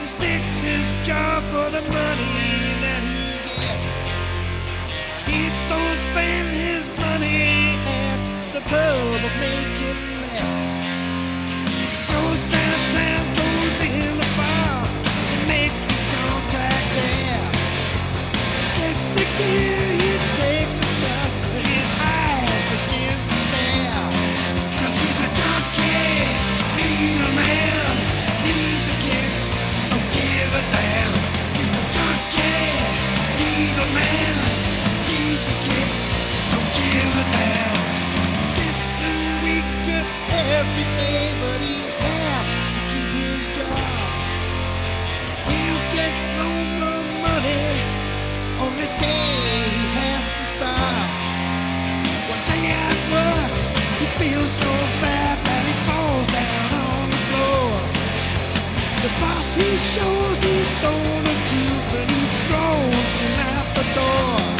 He sticks his job for the money that he gets. He don't spend his money at the pub of me He shows he don't agree when he throws him out the door.